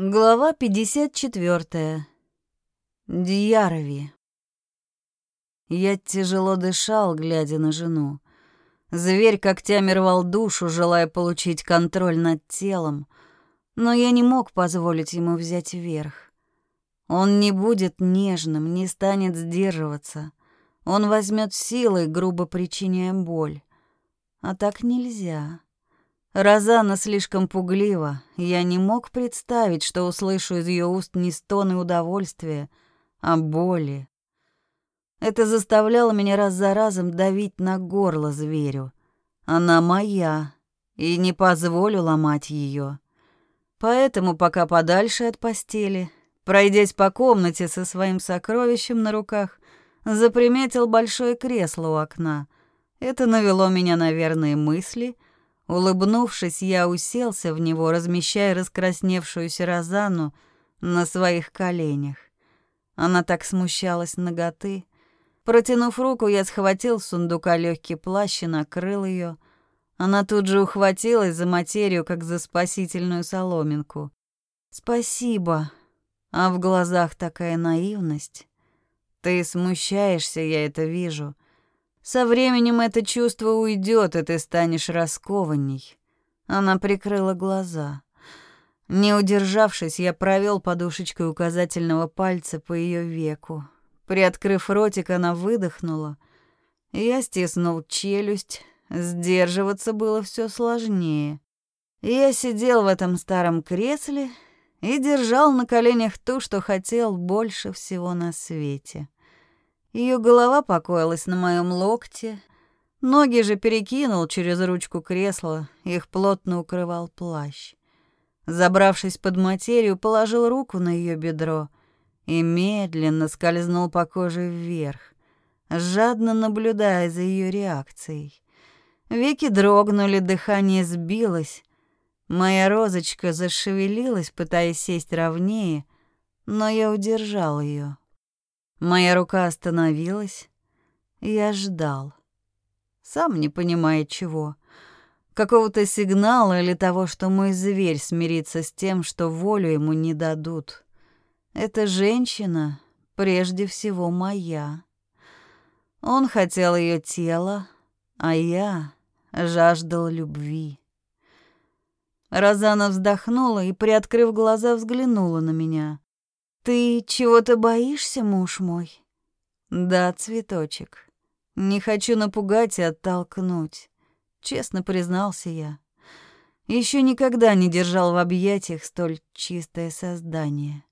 Глава 54. Дьярови. Я тяжело дышал, глядя на жену. Зверь когтями рвал душу, желая получить контроль над телом, но я не мог позволить ему взять верх. Он не будет нежным, не станет сдерживаться. Он возьмет силой, грубо причиняя боль. А так нельзя. Розана слишком пуглива. Я не мог представить, что услышу из ее уст не стоны удовольствия, а боли. Это заставляло меня раз за разом давить на горло зверю. Она моя, и не позволю ломать ее. Поэтому пока подальше от постели, пройдясь по комнате со своим сокровищем на руках, заприметил большое кресло у окна. Это навело меня на верные мысли — Улыбнувшись, я уселся в него, размещая раскрасневшуюся Розану на своих коленях. Она так смущалась ноготы. Протянув руку, я схватил с сундука легкий плащ и накрыл ее. Она тут же ухватилась за материю, как за спасительную соломинку. «Спасибо». А в глазах такая наивность. «Ты смущаешься, я это вижу». Со временем это чувство уйдет, и ты станешь раскованней. Она прикрыла глаза. Не удержавшись, я провел подушечкой указательного пальца по ее веку. Приоткрыв ротик, она выдохнула. Я стиснул челюсть. Сдерживаться было все сложнее. Я сидел в этом старом кресле и держал на коленях то, что хотел больше всего на свете. Ее голова покоилась на моем локте, ноги же перекинул через ручку кресла, их плотно укрывал плащ. Забравшись под материю, положил руку на ее бедро и медленно скользнул по коже вверх, жадно наблюдая за ее реакцией. Веки дрогнули, дыхание сбилось. Моя розочка зашевелилась, пытаясь сесть ровнее, но я удержал ее. Моя рука остановилась. Я ждал. Сам не понимая чего. Какого-то сигнала или того, что мой зверь смирится с тем, что волю ему не дадут. Эта женщина прежде всего моя. Он хотел ее тело, а я жаждал любви. Розана вздохнула и, приоткрыв глаза, взглянула на меня. «Ты чего-то боишься, муж мой?» «Да, цветочек. Не хочу напугать и оттолкнуть», — честно признался я. Еще никогда не держал в объятиях столь чистое создание.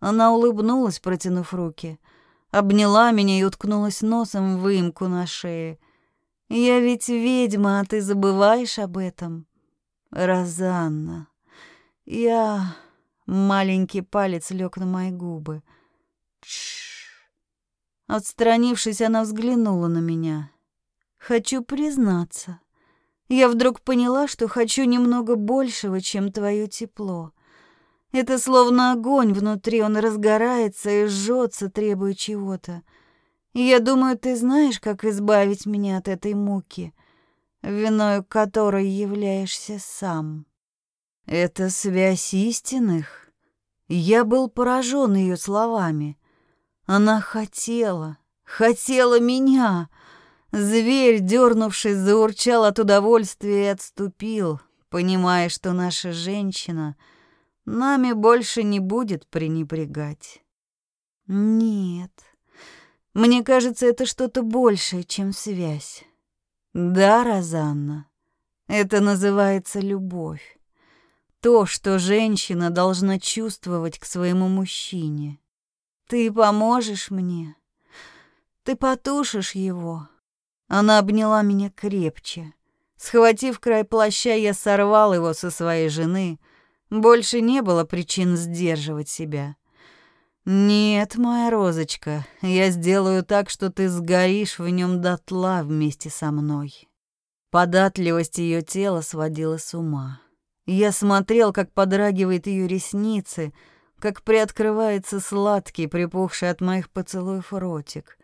Она улыбнулась, протянув руки, обняла меня и уткнулась носом в выемку на шее. «Я ведь ведьма, а ты забываешь об этом?» «Розанна, я...» Маленький палец лег на мои губы. Тш. Отстранившись, она взглянула на меня. Хочу признаться. Я вдруг поняла, что хочу немного большего, чем твое тепло. Это словно огонь внутри, он разгорается и жжется, требуя чего-то. Я думаю, ты знаешь, как избавить меня от этой муки, виною которой являешься сам. Это связь истинных. Я был поражен ее словами. Она хотела, хотела меня. Зверь, дернувшись, заурчал от удовольствия и отступил, понимая, что наша женщина нами больше не будет пренебрегать. Нет, мне кажется, это что-то большее, чем связь. Да, Розанна, это называется любовь то, что женщина должна чувствовать к своему мужчине. Ты поможешь мне? Ты потушишь его? Она обняла меня крепче. Схватив край плаща, я сорвал его со своей жены. Больше не было причин сдерживать себя. Нет, моя розочка, я сделаю так, что ты сгоришь в нем дотла вместе со мной. Податливость ее тела сводила с ума. Я смотрел, как подрагивает ее ресницы, как приоткрывается сладкий, припухший от моих поцелуев ротик.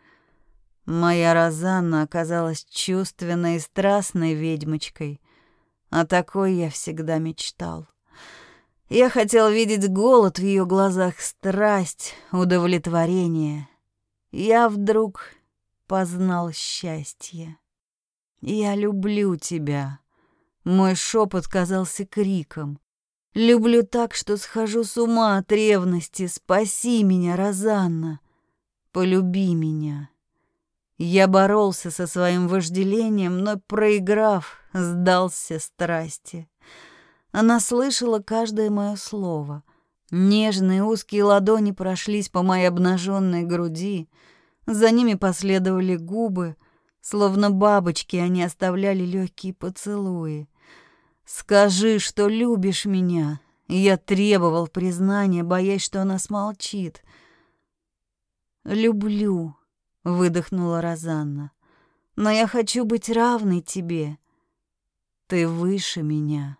Моя Розанна оказалась чувственной и страстной ведьмочкой. О такой я всегда мечтал. Я хотел видеть голод в ее глазах, страсть, удовлетворение. Я вдруг познал счастье. «Я люблю тебя». Мой шепот казался криком. «Люблю так, что схожу с ума от ревности. Спаси меня, Розанна. Полюби меня». Я боролся со своим вожделением, но, проиграв, сдался страсти. Она слышала каждое мое слово. Нежные узкие ладони прошлись по моей обнаженной груди. За ними последовали губы. Словно бабочки они оставляли легкие поцелуи. «Скажи, что любишь меня». Я требовал признания, боясь, что она смолчит. «Люблю», — выдохнула Розанна. «Но я хочу быть равной тебе. Ты выше меня».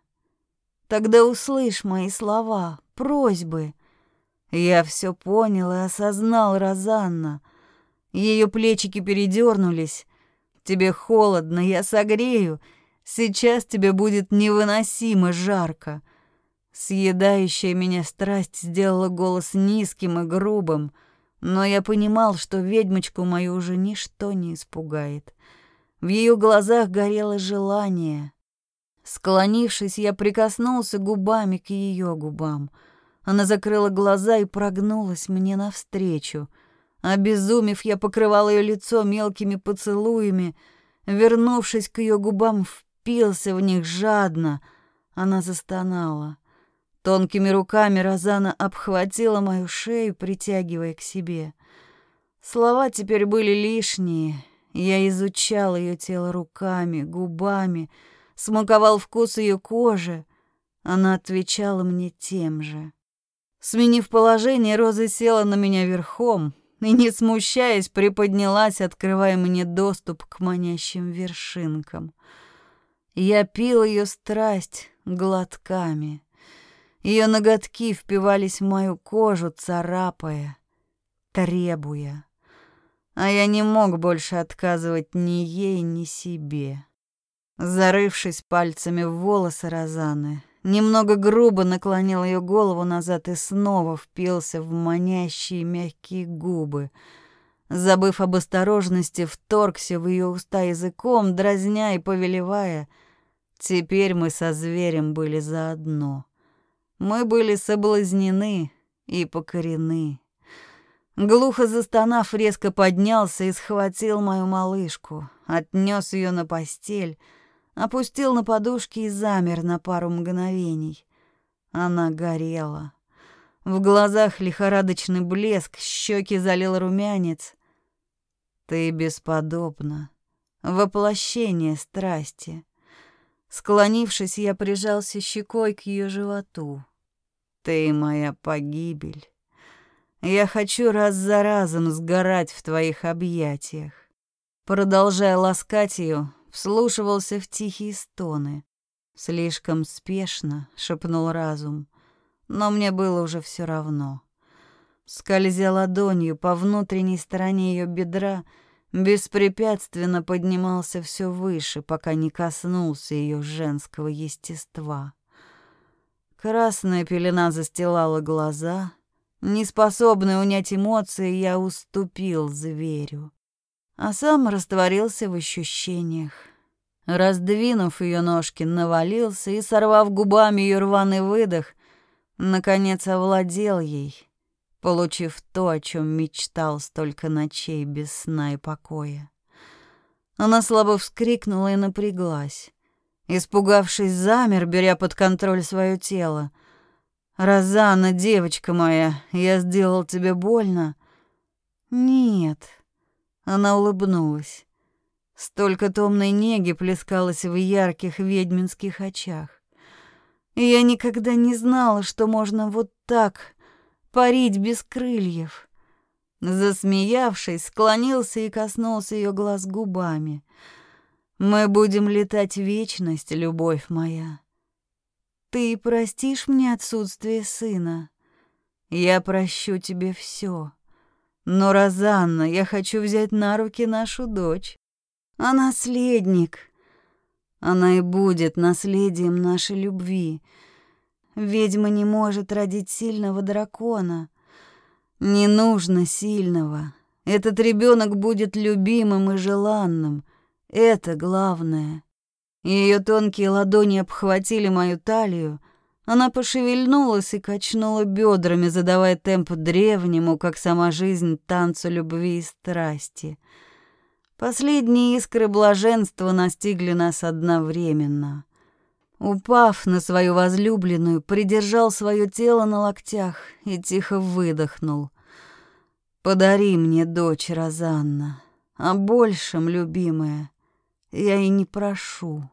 Тогда услышь мои слова, просьбы. Я все понял и осознал, Розанна. Ее плечики передернулись. Тебе холодно, я согрею. Сейчас тебе будет невыносимо жарко. Съедающая меня страсть сделала голос низким и грубым, но я понимал, что ведьмочку мою уже ничто не испугает. В ее глазах горело желание, Склонившись, я прикоснулся губами к ее губам. Она закрыла глаза и прогнулась мне навстречу. Обезумев, я покрывал ее лицо мелкими поцелуями. Вернувшись к ее губам, впился в них жадно. Она застонала. Тонкими руками Розана обхватила мою шею, притягивая к себе. Слова теперь были лишние. Я изучал ее тело руками, губами, смаковал вкус ее кожи. Она отвечала мне тем же. Сменив положение, Роза села на меня верхом и, не смущаясь, приподнялась, открывая мне доступ к манящим вершинкам. Я пил ее страсть глотками. Ее ноготки впивались в мою кожу, царапая, требуя. А я не мог больше отказывать ни ей, ни себе. Зарывшись пальцами в волосы Розаны, немного грубо наклонил ее голову назад и снова впился в манящие мягкие губы. Забыв об осторожности, вторгся в ее уста языком, дразня и повелевая. Теперь мы со зверем были заодно. Мы были соблазнены и покорены. Глухо застонав, резко поднялся и схватил мою малышку, отнес ее на постель — опустил на подушки и замер на пару мгновений. Она горела. В глазах лихорадочный блеск, щеки залил румянец. Ты бесподобна. Воплощение страсти. Склонившись, я прижался щекой к ее животу. Ты моя погибель. Я хочу раз за разом сгорать в твоих объятиях. Продолжая ласкать ее, вслушивался в тихие стоны. «Слишком спешно», — шепнул разум, но мне было уже все равно. Скользя ладонью по внутренней стороне ее бедра, беспрепятственно поднимался все выше, пока не коснулся ее женского естества. Красная пелена застилала глаза. Неспособный унять эмоции, я уступил зверю а сам растворился в ощущениях. Раздвинув ее ножки, навалился и, сорвав губами ее рваный выдох, наконец овладел ей, получив то, о чем мечтал столько ночей без сна и покоя. Она слабо вскрикнула и напряглась. Испугавшись, замер, беря под контроль свое тело. «Розанна, девочка моя, я сделал тебе больно?» «Нет», она улыбнулась. Столько томной неги плескалось в ярких ведьминских очах. я никогда не знала, что можно вот так парить без крыльев. Засмеявшись, склонился и коснулся ее глаз губами. Мы будем летать в вечность, любовь моя. Ты простишь мне отсутствие сына? Я прощу тебе все. Но, Розанна, я хочу взять на руки нашу дочь. А наследник... Она и будет наследием нашей любви. ведьма не может родить сильного дракона. Не нужно сильного. Этот ребенок будет любимым и желанным. Это главное. Ее тонкие ладони обхватили мою талию. Она пошевельнулась и качнула бедрами, задавая темп древнему, как сама жизнь, танцу любви и страсти. Последние искры блаженства настигли нас одновременно. Упав на свою возлюбленную, придержал свое тело на локтях и тихо выдохнул. «Подари мне дочь, Розанна, а большем, любимая, я и не прошу».